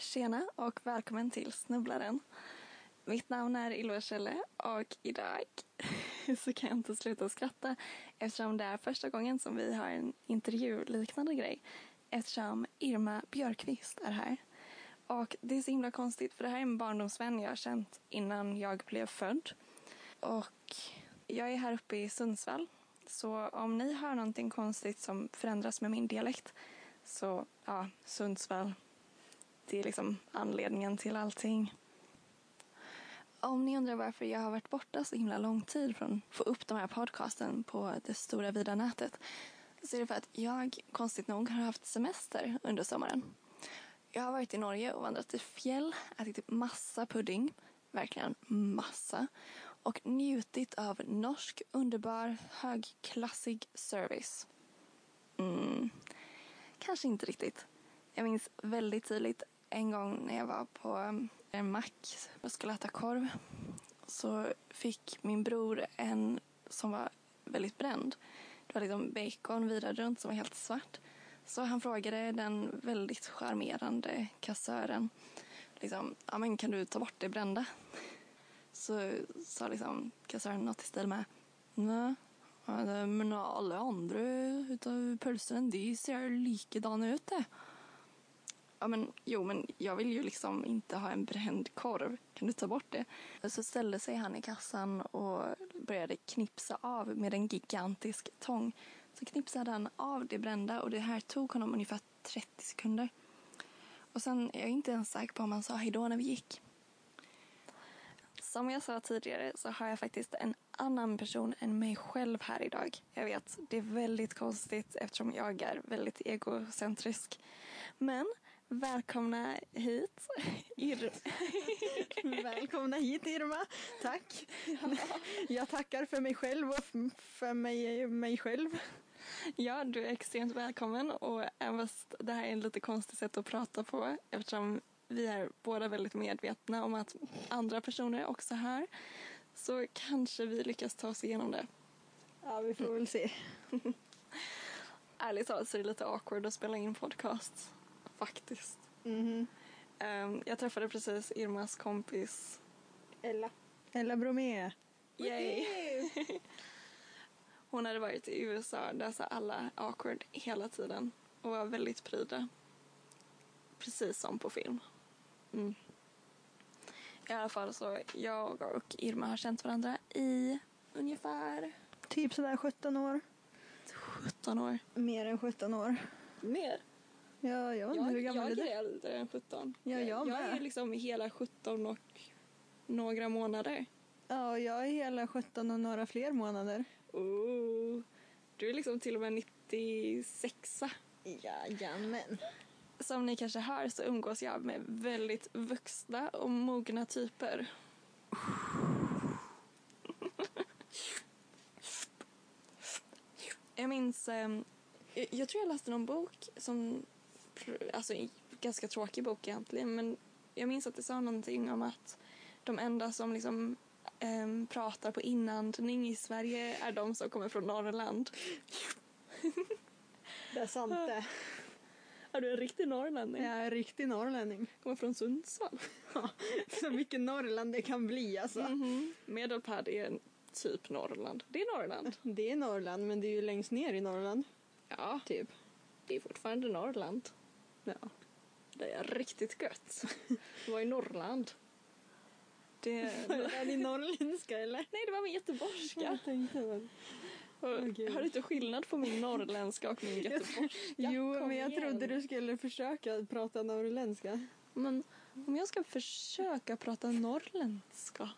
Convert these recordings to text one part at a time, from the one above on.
Tjena och välkommen till Snubblaren. Mitt namn är Ylva Kjelle och idag så kan jag inte sluta skratta eftersom det är första gången som vi har en intervjuliknande grej eftersom Irma Björkqvist är här. Och det är så himla konstigt för det här är en barndomsvän jag har känt innan jag blev född. Och jag är här uppe i Sundsvall så om ni hör någonting konstigt som förändras med min dialekt så ja, Sundsvall det är liksom anledningen till allting. Om ni undrar varför jag har varit borta så himla lång tid från att få upp de här podcasten på det stora vida nätet så är det för att jag konstigt nog har haft semester under sommaren. Jag har varit i Norge och vandrat i fjäll, ätit typ massa pudding, verkligen massa och njutit av norsk underbar högklassig service. Mm, kanske inte riktigt. Jag minns väldigt tydligt en gång när jag var på um, en mack och skulle äta korv så fick min bror en som var väldigt bränd. Det var liksom bacon virad runt som var helt svart. Så han frågade den väldigt charmerande kassören liksom, ja men kan du ta bort det brända? Så sa liksom kassören något i stil med nej, men alla andra utav pölsen, de ser likadana ut det ja men jo men jag vill ju liksom inte ha en bränd korv. Kan du ta bort det? Så ställde sig han i kassan och började knipsa av med en gigantisk tång. Så knipsade han av det brända och det här tog honom ungefär 30 sekunder. Och sen är jag inte ens säker på om han sa hejdå när vi gick. Som jag sa tidigare så har jag faktiskt en annan person än mig själv här idag. Jag vet, det är väldigt konstigt eftersom jag är väldigt egocentrisk. Men Välkomna hit, Irma. Välkomna hit, Irma. Tack. Ja. Jag tackar för mig själv och för mig, mig själv. Ja, du är extremt välkommen och även fast det här är en lite konstigt sätt att prata på eftersom vi är båda väldigt medvetna om att andra personer är också här så kanske vi lyckas ta oss igenom det. Ja, vi får väl se. Ärligt talat så är det lite awkward att spela in podcast faktiskt. Mm um, jag träffade precis Irmas kompis Ella. Ella Bromé. Yay! Hon hade varit i USA där så alla awkward hela tiden och var väldigt pryda. Precis som på film. Mm. I alla fall så jag och Irma har känt varandra i ungefär... Typ sådär 17 år. 17 år. Mer än 17 år. Mer? Ja, jag undrar hur gammal jag är du? Jag är äldre än 17. Ja, jag Jag är liksom hela 17 och några månader. Ja, jag är hela 17 och några fler månader. Oh, du är liksom till och med 96 Jajamän. Som ni kanske hör så umgås jag med väldigt vuxna och mogna typer. jag minns, eh, jag tror jag läste någon bok som alltså ganska tråkig bok egentligen men jag minns att det sa någonting om att de enda som liksom äm, pratar på inandning i Sverige är de som kommer från Norrland. det är sant det. Är du en riktig norrlänning? Jag är en riktig norrlänning. Kommer från Sundsvall. Ja, så mycket Norrland det kan bli alltså. Mm -hmm. Medelpad är typ Norrland. Det är Norrland. Det är Norrland men det är ju längst ner i Norrland. Ja. Typ. Det är fortfarande Norrland. Ja. Det är riktigt gött. Vad är Norrland? Det... är det norrländska eller? Nej, det var min göteborgska. Oh, har du inte skillnad på min norrländska och min göteborgska? jo, Kom men jag igen. trodde du skulle försöka prata norrländska. Men om jag ska försöka prata norrländska?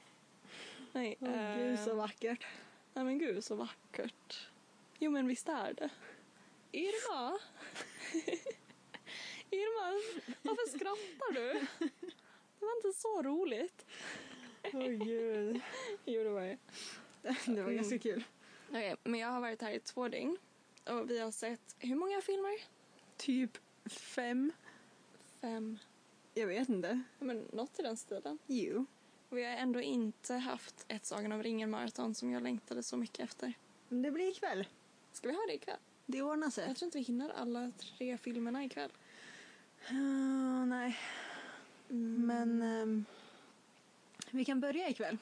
Nej. Oh, äh... gud så vackert. Nej men gud så vackert. Jo men visst är det. Irma! Irma, varför skrattar du? Det var inte så roligt. Åh oh, gud. Jo, det var det. Det var mm. ganska kul. Okay, men jag har varit här i två dygn och vi har sett, hur många filmer? Typ fem. Fem. Jag vet inte. Men något i den stilen. Jo. Vi har ändå inte haft ett Sagan om ringen-maraton som jag längtade så mycket efter. Men det blir ikväll. Ska vi ha det ikväll? Det ordnar sig. Jag tror inte vi hinner alla tre filmerna ikväll. Uh, nej. Men ehm, vi kan börja ikväll.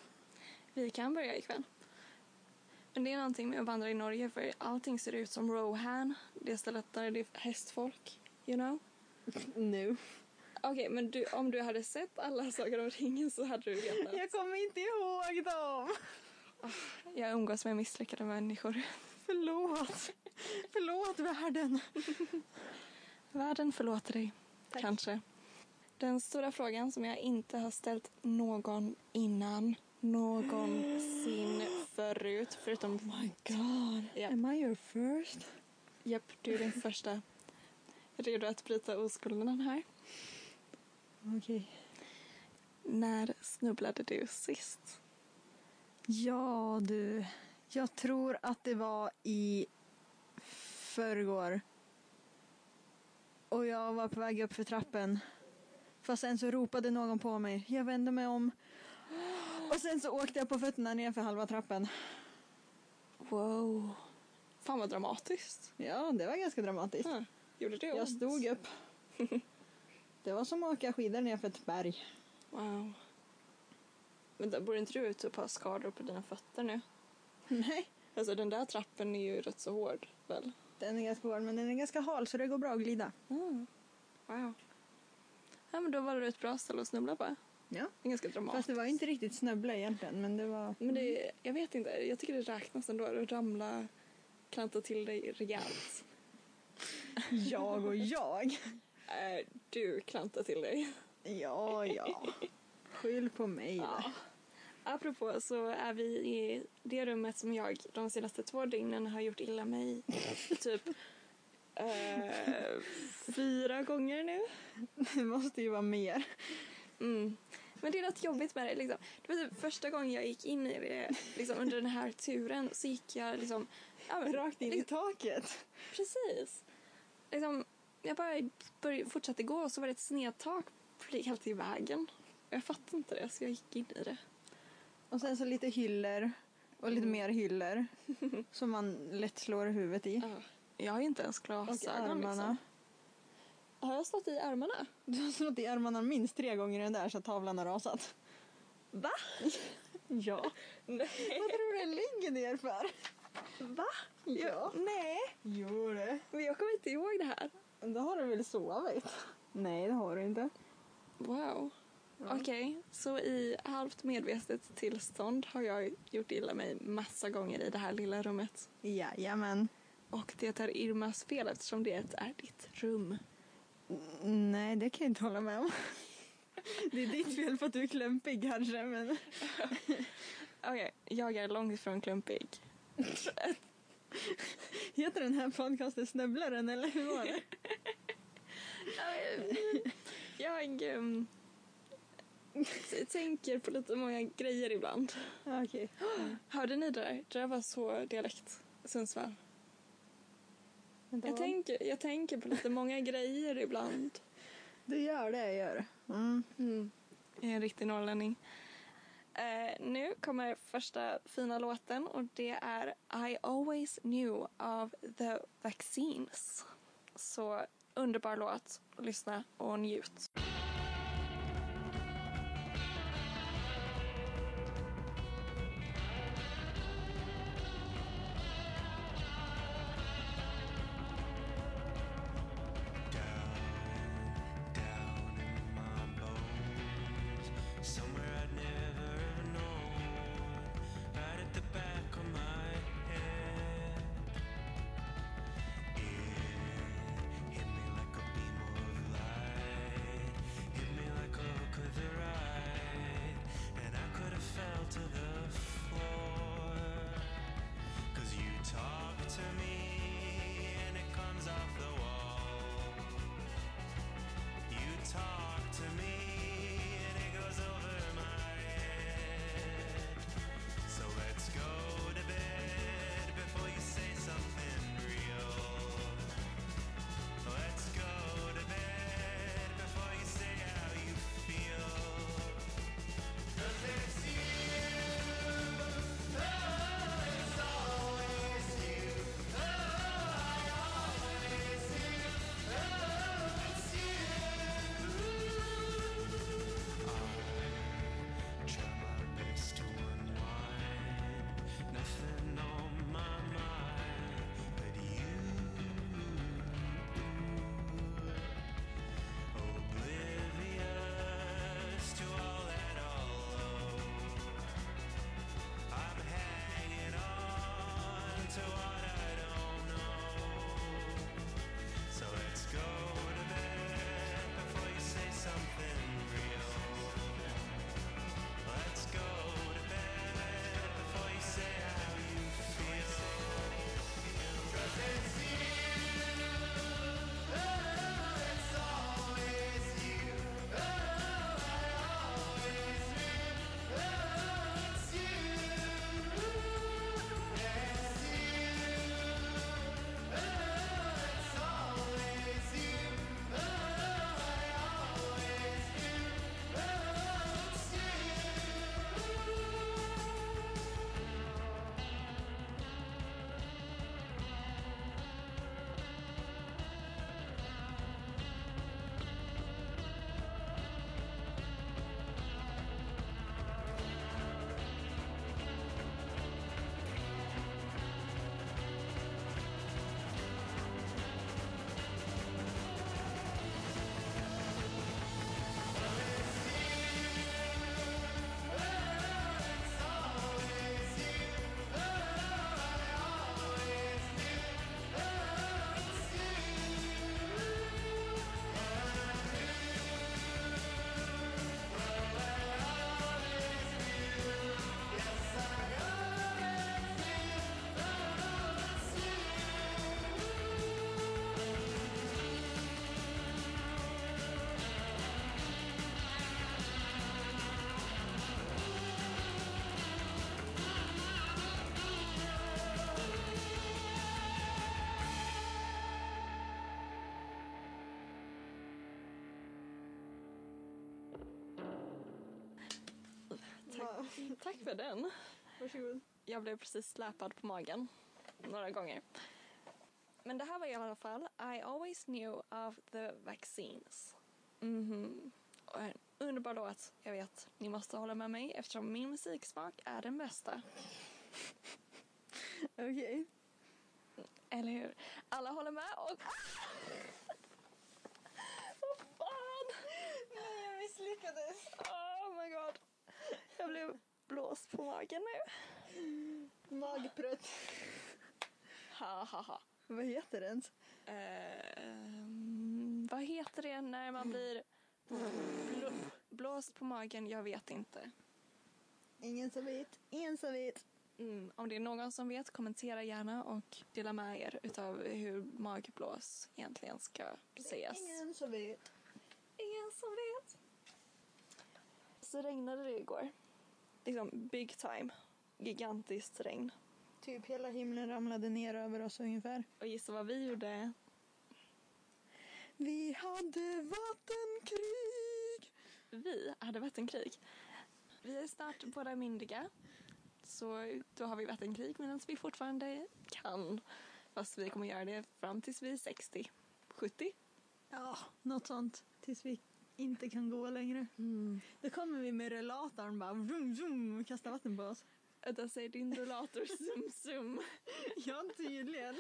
Vi kan börja ikväll. Men det är någonting med att vandra i Norge för allting ser ut som Rohan. Det stället där det är hästfolk. You know? Nu. Okej, men du, om du hade sett alla Sagan om ringen så hade du vetat. Jag kommer inte ihåg dem. Jag umgås med misslyckade människor. Förlåt. Förlåt världen. Världen förlåter dig. Tack. Kanske. Den stora frågan som jag inte har ställt någon innan, någonsin förut, förutom... Oh my god. Ja. Am I your first? Japp, du är den första. Redo att bryta oskulden här. Okej. När snubblade du sist? Ja du. Jag tror att det var i förrgår. Och jag var på väg upp för trappen. Fast sen så ropade någon på mig. Jag vände mig om. Och sen så åkte jag på fötterna ner för halva trappen. Wow. Fan vad dramatiskt. Ja, det var ganska dramatiskt. Ja, gjorde det Jag stod upp. Det var som att åka skidor ner för ett berg. Wow. Men då borde inte du ut och ha skador på dina fötter nu? Nej, Alltså den där trappen är ju rätt så hård väl? Den är ganska hård men den är ganska hal så det går bra att glida. Mm. Wow. Ja men då var det ett bra ställe att snubbla på. Ja. Det är ganska dramatiskt. Fast det var inte riktigt snubbla egentligen men det var... Men det, jag vet inte, jag tycker det räknas ändå att ramla, klanta till dig rejält. Jag och jag. Äh, du klantar till dig. Ja, ja. Skyll på mig. Ja. Ja. Apropå så är vi i det rummet som jag de senaste två dygnen har gjort illa mig typ eh, fyra gånger nu. Det måste ju vara mer. Mm. Men det är något jobbigt med det. Liksom. Det var typ första gången jag gick in i det liksom, under den här turen så gick jag liksom... Ja, men, Rakt in i taket. Precis. Liksom, jag bara började, fortsatte gå och så var det ett snedtak helt i vägen. Jag fattade inte det så jag gick in i det. Och sen så lite hyller. Och lite Mm. mer hyller. som man lätt slår huvudet i. Ja. Jag har ju inte ens Och glasögon. armarna. Liksom. Har jag stått i armarna? Du har slått i armarna minst tre gånger i den där så att tavlan har rasat. Va? Ja. Nej. Vad tror du den ligger ner för? Va? Ja. Nej. Jo det. Men jag kommer inte ihåg det här. Då har du väl sovit? Nej det har du inte. Wow. Okej, så i halvt medvetet tillstånd har jag gjort illa mig massa gånger i det här lilla rummet. Jajamän. Och det är Irmas fel eftersom det är ditt rum. N- Nej det kan jag inte hålla med om. Det är ditt fel för att du är klumpig kanske men. Okej, jag är långt ifrån klumpig. Heter den här podcasten Snubblaren eller hur var det? Jag um, t- tänker på lite många grejer ibland. Ja, Okej. Hörde ni det där? Det där var så dialekt. Sundsvall. Jag tänker, jag tänker på lite många grejer ibland. Du gör det, jag gör. Mm. Mm. Jag är en riktig norrlänning. Eh, nu kommer första fina låten och det är I always knew av The Vaccines. Så underbar låt. Lyssna och njut. Tack för den. Varsågod. Jag blev precis släpad på magen några gånger. Men det här var i alla fall I always knew of the vaccines. Mhm. Och en underbar låt. Jag vet, ni måste hålla med mig eftersom min musiksmak är den bästa. Okej. Eller hur? Alla håller med och... Vad fan! Nej, jag misslyckades. Oh my god. Jag blev blåst på magen nu. Magprutt. Ha ha ha. Vad heter den? Ehm, vad heter det när man blir blå, blåst på magen? Jag vet inte. Ingen som vet. Ingen som vet. Mm, om det är någon som vet, kommentera gärna och dela med er utav hur magblås egentligen ska sägas. Ingen som vet. Ingen som vet. Så regnade det igår. Liksom big time. Gigantiskt regn. Typ hela himlen ramlade ner över oss ungefär. Och gissa vad vi gjorde? Vi hade vattenkrig. Vi hade vattenkrig. Vi är snart båda myndiga. Så då har vi vattenkrig medan vi fortfarande kan. Fast vi kommer göra det fram tills vi är 60. 70. Ja, något sånt. Tills vi inte kan gå längre. Då kommer vi med relatorn bara vroom, vroom, och kastar vatten på oss. Vänta, säger din rullator sum. Ja, tydligen.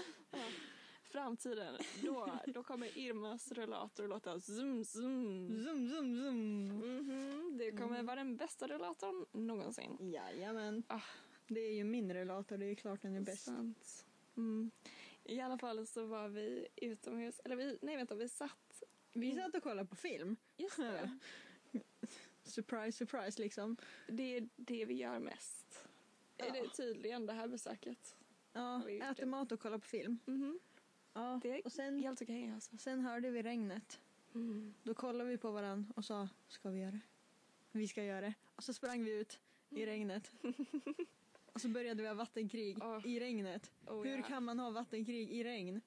Framtiden, då, då kommer Irmas rullator låta zum zum. Zoom, zoom, zoom. Mhm, det kommer vara den bästa rullatorn någonsin. Jajamän. Ah, Det är ju min relator, det är klart den är bäst. sant. Mm. I alla fall så var vi utomhus, eller vi, nej vänta, vi satt, Vi satt och kollade på film. Just det, Surprise, surprise liksom. det är det vi gör mest. Är det tydligen det här besöket? Ja, äter det? mat och kollar på film. Mhm. Ja, Det är och sen, helt okej alltså. sen hörde vi regnet. Mm. Då kollade vi på varandra och sa, ska vi göra det? Vi ska göra det. Och så sprang vi ut i regnet. och så började vi ha vattenkrig Åh. i regnet. Oh, Hur ja. kan man ha vattenkrig i regn?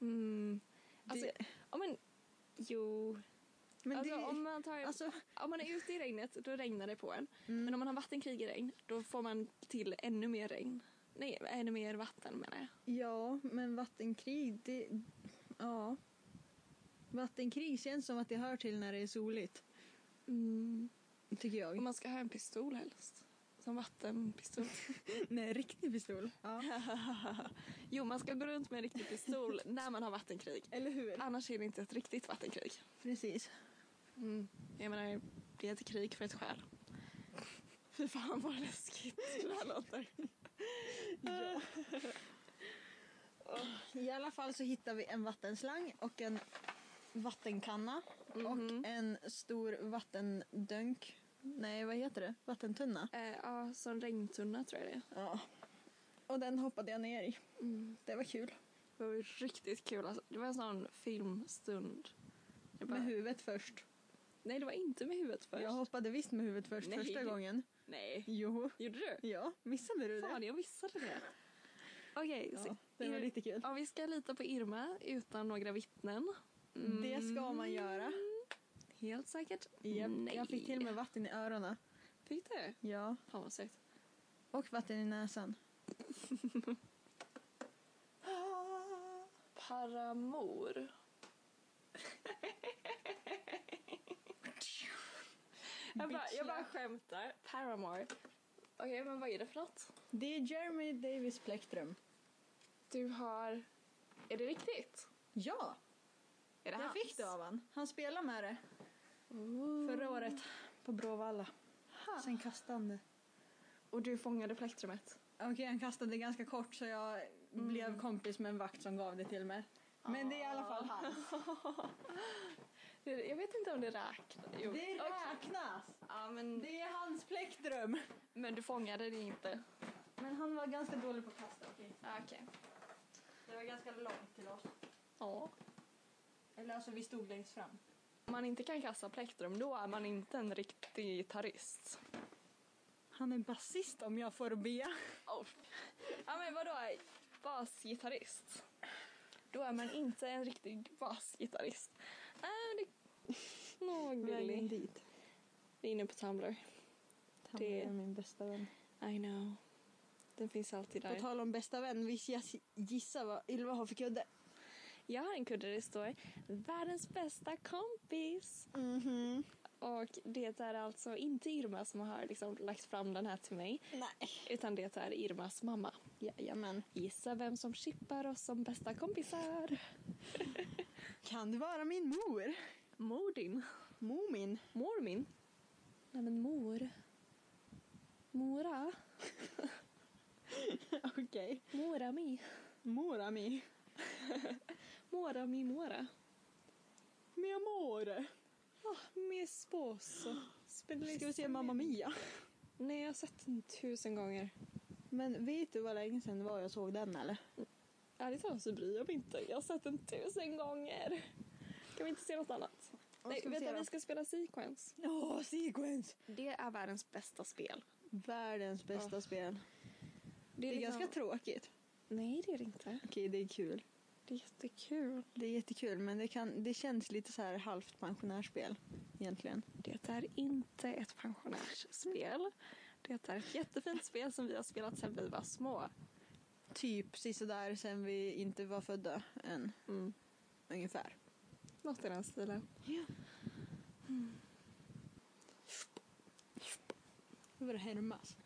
Mm. Alltså, Det- ja men, jo. Men alltså, det, om, man tar, alltså, om man är ute i regnet, då regnar det på en. Mm. Men om man har vattenkrig i regn, då får man till ännu mer regn. Nej, ännu mer vatten menar jag. ja, men vattenkrig, det, ja. Vattenkrig känns som att det hör till när det är soligt, Mm. tycker Och jag. man ska ha en pistol helst. Som vattenpistol. Nej, riktig pistol. Ja. jo, man ska gå runt med en riktig pistol när man har vattenkrig. Eller hur? Annars är det inte ett riktigt vattenkrig. Precis. Mm. Jag menar, det är ett krig för ett skäl. Fy fan vad läskigt det här låter. Ja. I alla fall så hittar vi en vattenslang och en vattenkanna Mhm. och en stor vattendunk. Nej, vad heter det? Vattentunna. Eh, ja, som regntunna tror jag det är. Ja. Och den hoppade jag ner i. Mm. Det var kul. Det var riktigt kul. Alltså, det var en sån filmstund. Bara, Med huvudet först. Nej, det var inte med huvudet först. Jag hoppade visst med huvudet först Nej. första gången. Nej. Jo. Gjorde du? Ja, missade du Fan, det? jag missade det. Okej, Ja, så det var lite kul. Om vi ska lita på Irma utan några vittnen. Mm, Det ska man göra. Helt säkert. Japp, Nej. Jag fick till och med vatten i öronen. Fick du? Ja. Fan vad sökt. Och vatten i näsan. Paramor. jag, bara, jag bara skämtar. Paramore. Okej, men vad är det för något? Det är Jeremy Davis plektrum. Du har... Är det riktigt? Ja, Är det jag hans? fick det av han. Han spelade med det Ooh. förra året på Bråvalla. Ha. Sen kastade han det. Och du fångade plektrumet? Okej, han kastade det ganska kort så jag blev kompis med en vakt som gav det till mig. Men det är i alla fall han. Det- Jag vet inte om det räknas. Jo. Det! Ja, men, Det är hans plektrum. men du fångade det inte? Men han var ganska dålig på att kasta. Okej. Ja, Okej. Det var ganska långt till oss. Ja. Eller alltså vi stod längst fram. Om man inte kan kasta plektrum, då är man inte en riktig gitarrist. Han är basist om jag får be. Oh. Ja, men vadå? Basgitarrist? Då är man inte en riktig basgitarrist. Äh, det... Nå, Vägen gullig. dit. Vi är inne på Tumblr. Han Det- är min bästa vän. I know. Den finns alltid På där. tal om bästa vän, visst jag gissa vad Ylva har för kudde? Jag har en kudde där det står världens bästa kompis. Mhm. Och det är alltså inte Irma som har liksom lagt fram den här till mig. Nej. Utan det är Irmas mamma. Jajamän. Gissa vem som chippar oss som bästa kompisar? Kan det vara min mor? Mor din. Mor min? Nej men mor. Mora. Okej. Mora mi. Mora mi. Mora mi mora. Mi amore. Ah, mi sposo. Ska vi se Mamma Mia? Nej, jag har sett den tusen gånger. Men vet du vad länge sedan det var jag såg den eller? Ärligt talat så bryr jag mig inte. Jag har sett den tusen gånger. Kan vi inte se något annat? Nej, vi då? vi ska spela Sequence. Åh, Sequence! Det är världens bästa spel. Världens bästa Ja. spel. Det är liksom- ganska tråkigt. Nej, det är det inte. Okej, det är kul. Det är jättekul. Det är jättekul men det, kan, det känns lite så här halvt pensionärsspel egentligen. Det är inte ett pensionärsspel. Det är ett jättefint spel som vi har spelat sedan vi var små. Typ sisådär sen vi inte var födda än. Mm. Ungefär. Något i den stilen. Ja. Nu var det Hermas.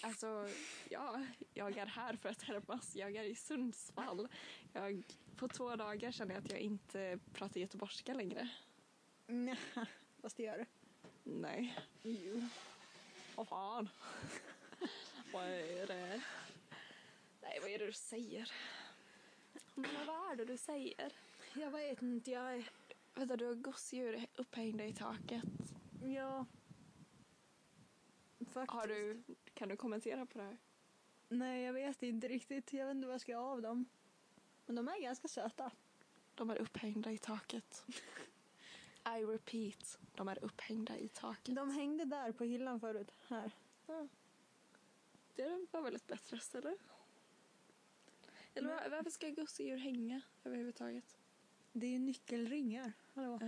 Alltså, ja, jag är här för att härmas. Jag är i Sundsvall. Jag, på två dagar känner jag att jag inte pratar göteborgska längre. Nja, fast det gör det. Nej. Jo. Vad fan? vad är det? Nej, vad är det du säger? Men vad är det du säger? Jag vet inte, jag är... Vänta, du har gosedjur upphängda i taket. Ja. Faktiskt. Har du, kan du kommentera på det här? Nej, jag vet inte riktigt. Jag vet inte vad jag ska göra av dem. Men de är ganska söta. De är upphängda i taket. I repeat, de är upphängda i taket. De hängde där på hyllan förut. Här. Ja. Det var väl ett bättre ställe? Eller var, varför ska gosedjur hänga överhuvudtaget? Det är ju nyckelringar. Hallå.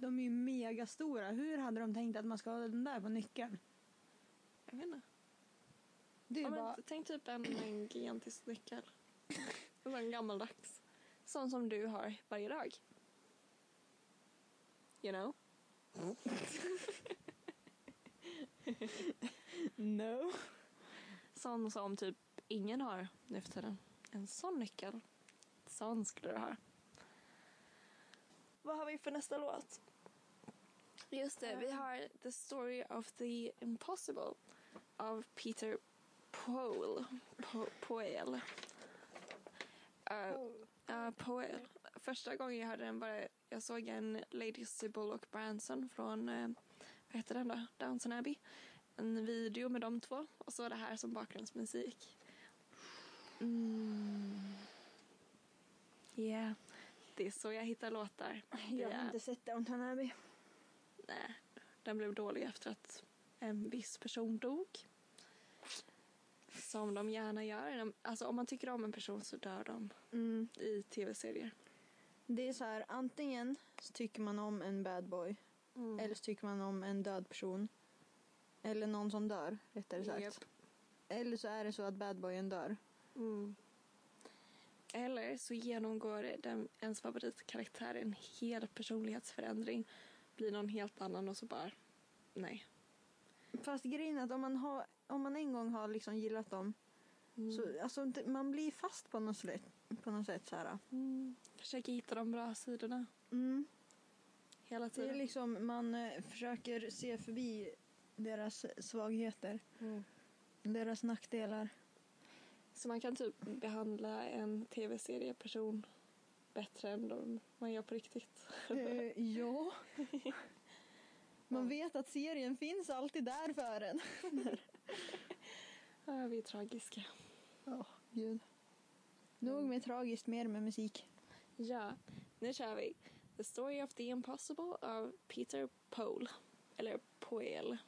De är ju megastora. Hur hade de tänkt att man ska ha den där på nyckeln? jag vet inte. Det är Ja, ju men bara... Tänk typ en, en gigantisk nyckel. En gammaldags. Sån som du har varje dag. You know? No. Sån som typ ingen har nu för tiden. En sån nyckel. Sån skulle du ha. Vad har vi för nästa låt? Just det, vi har The Story of the Impossible av Peter Poel. Po Poel. Uh, uh, Poel. Första gången jag hörde den var jag såg en Lady Sybil och Branson från, uh, vad heter den då? Downton Abbey. En video med de två och så det här som bakgrundsmusik. Mm. Yeah. Är så jag hittar låtar. Jag har inte sett Downton Abbey. Nej, den blev dålig efter att en viss person dog. Som de gärna gör. Alltså om man tycker om en person så dör de Mm. i tv-serier. Det är så här, antingen så tycker man om en bad boy. Eller så tycker man om en död person. Eller någon som dör, rättare sagt. Japp. Eller så är det så att bad boyen dör. Mm. Eller så genomgår den, ens favoritkaraktär en hel personlighetsförändring. Blir någon helt annan och så bara, nej. Fast grejen är att om man, har, om man en gång har liksom gillat dem så alltså, man blir fast på något sätt. På något sätt så här. Mm. Försöker hitta de bra sidorna Mm. hela Det är tiden. liksom, man eh, försöker se förbi deras svagheter. Mm. Deras nackdelar. Så man kan typ behandla en tv-serieperson bättre än de man gör på riktigt. Eh, ja. Man vet att serien finns alltid där för en. Ja, vi är tragiska. Ja, gud. Nog med tragiskt, mer med musik. Ja, nu kör vi. The Story of the Impossible av Peter Poel. Eller Poel.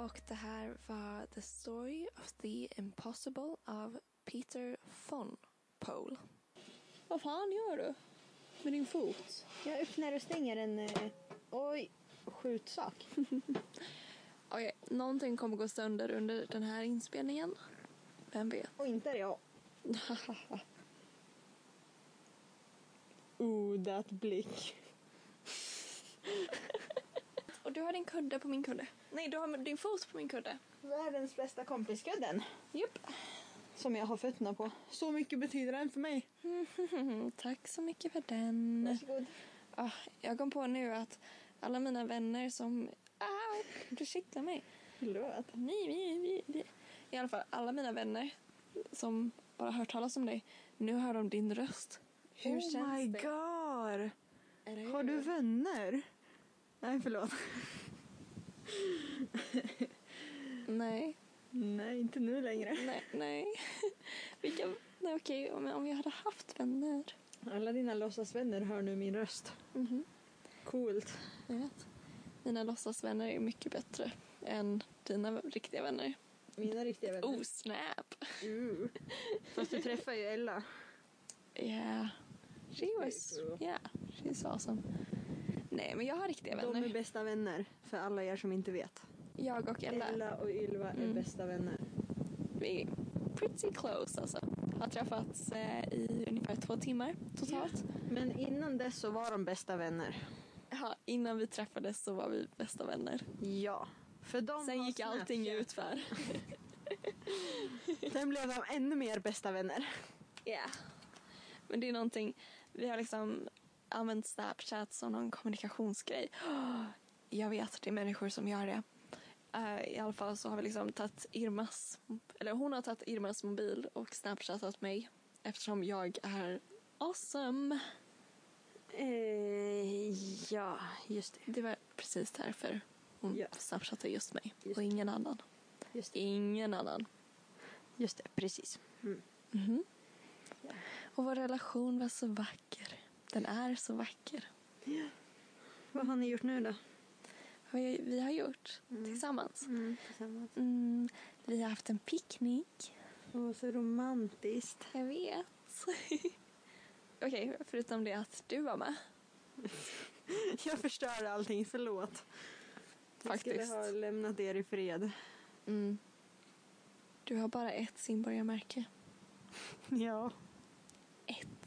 Och det här var The Story of the Impossible av Peter von Pole. Vad fan gör du med din fot? Jag öppnar och stänger en... Eh, oj, skjutsak. Okej, någonting kommer gå sönder under den här inspelningen. Vem vet? Och inte är det jag. oh, that blick. Och du har din kudde på min kudde. Nej, du har din fot på min kudde. Världens bästa kompiskudden. Japp. Som jag har fötterna på. Så mycket betyder den för mig. Tack så mycket för den. Varsågod. Ah, jag kom på nu att alla mina vänner som... Ah, du kittlar mig. Förlåt. Nej, nej, nej, nej. I alla fall, alla mina vänner som bara hört talas om dig, nu hör de din röst. Hur oh känns my det? god. Har du vänner? Nej, förlåt. Nej, Nej, inte nu längre. nej, nej. Vilka... Nej, okej, om, om jag hade haft vänner. Alla dina låtsasvänner hör nu min röst. Mhm, Coolt. jag vet. Mina låtsasvänner är mycket bättre än dina riktiga vänner. Mina riktiga vänner. Oh, snap! Uh. Fast du träffar ju Ella. Yeah. She was... Yeah, she's awesome. Nej, men jag har riktiga De är vänner. bästa vänner, för alla er som inte vet. Jag och Ella. Ella och Ylva är Mm. bästa vänner. Vi är pretty close alltså. Har träffats eh, i ungefär två timmar totalt. Men innan dess så var de bästa vänner. Ja, innan vi träffades så var vi bästa vänner. Ja. För de Sen gick allting Snapchat. utför. Sen blev de ännu mer bästa vänner. Ja. Men det är någonting, vi har liksom använt Snapchat som någon kommunikationsgrej. Jag vet, det är människor som gör det. Eh, I alla fall så har vi liksom tagit Irmas, eller hon har tagit Irmas mobil och Snapchatat mig eftersom jag är awesome. Eh, ja, just det. Det var precis därför hon Ja. snapchattade just mig Just och ingen annan. Just det. Ingen annan. Just det, precis. Mhm. Ja. Och vår relation var så vacker. Den är så vacker. Vad har ni gjort nu då? Vad vi har gjort tillsammans. Mm, tillsammans. Mm, vi har haft en picknick. Åh, så romantiskt. Jag vet. Okej, förutom det att du var med. Jag förstörde allting, förlåt. Jag skulle Faktiskt. ha lämnat er i fred. Mm. Du har bara ett simborgarmärke. Ja. Ett.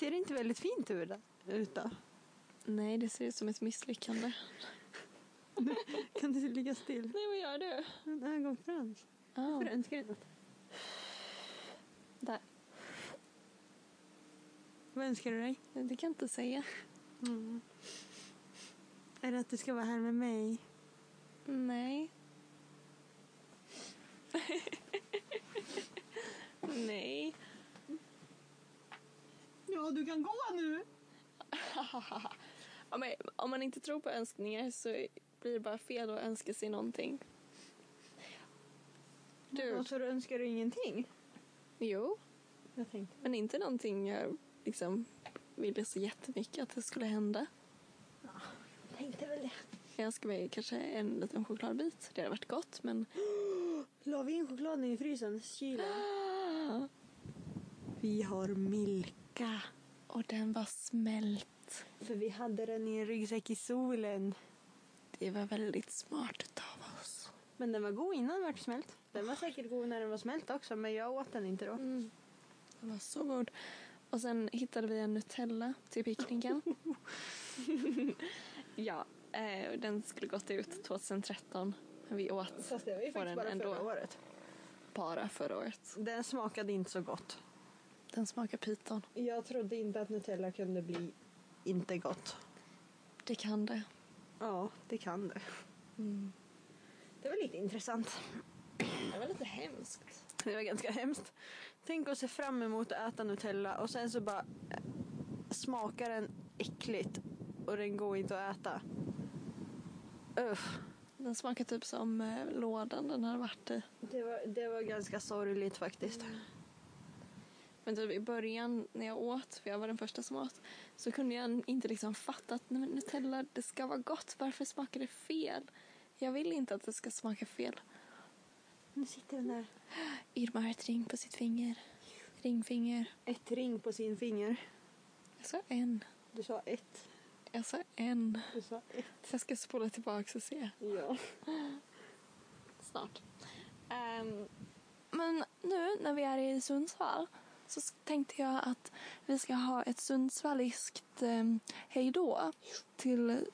Ser det inte väldigt fint ut då? Nej, det ser ut som ett misslyckande. Kan du ligga still? Nej, vad gör du? En ögonfrans. Oh, önskar du något? där. Vad önskar du dig? Det kan jag inte säga. Mm. Är det att du ska vara här med mig? Nej. Nej. Ja, du kan gå nu. Ja, men om man inte tror på önskningar så blir det bara fel att önska sig någonting. Du, så du önskar du ingenting? jo, Jag tänkte. men inte någonting jag liksom ville så jättemycket att det skulle hända. Tänkte väl det. Jag önskar mig kanske en liten chokladbit. Det hade varit gott, men... La vi in chokladen i frysen? Kylen? Vi har Milka. Och den var smält. För vi hade den i en ryggsäck i solen. Det var väldigt smart av oss. Men den var god innan den var smält. Den var säkert god när den var smält också, men jag åt den inte då. Mm. Den var så god. Och sen hittade vi en Nutella till picknicken. ja, eh, den skulle gått ut 2013. Men vi åt Fast det var ju faktiskt bara ändå. förra året. bara förra året. Den smakade inte så gott. Den smakar pyton. Jag trodde inte att Nutella kunde bli inte gott. Det kan det. Ja, det kan det. Mm. Det var lite intressant. Det var lite hemskt. Det var ganska hemskt. Tänk att se fram emot att äta Nutella och sen så bara eh, smakar den äckligt och den går inte att äta. Uff. Den smakar typ som eh, lådan den hade varit i. Det var, det var ganska sorgligt faktiskt. Men typ i början när jag åt, för jag var den första som åt, så kunde jag inte liksom fatta att nej, men Nutella, det ska vara gott. Varför smakar det fel? Jag vill inte att det ska smaka fel. Nu sitter den där. Irma har ett ring på sitt finger. Ringfinger. Ett ring på sin finger. Jag sa en. Du sa ett. Jag sa en. Du sa ett. Jag ska spola tillbaka och se. Ja. Snart. Ehm, men nu när vi är i Sundsvall så tänkte jag att vi ska ha ett sundsvalliskt um, hejdå till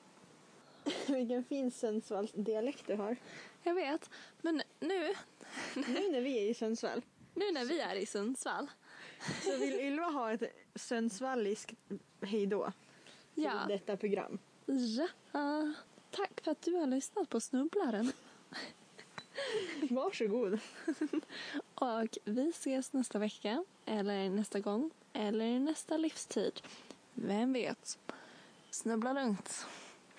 Vilken fin Sundsvall-dialekt du har. Jag vet, men nu, Nu när vi är i Sundsvall nu när vi är i Sundsvall. så vill Ylva ha ett sundsvalliskt hejdå till Ja, detta program. ja. tack för att du har lyssnat på Snubblaren. Varsågod. Och vi ses nästa vecka, eller nästa gång, eller nästa livstid. Vem vet? Snubbla lugnt.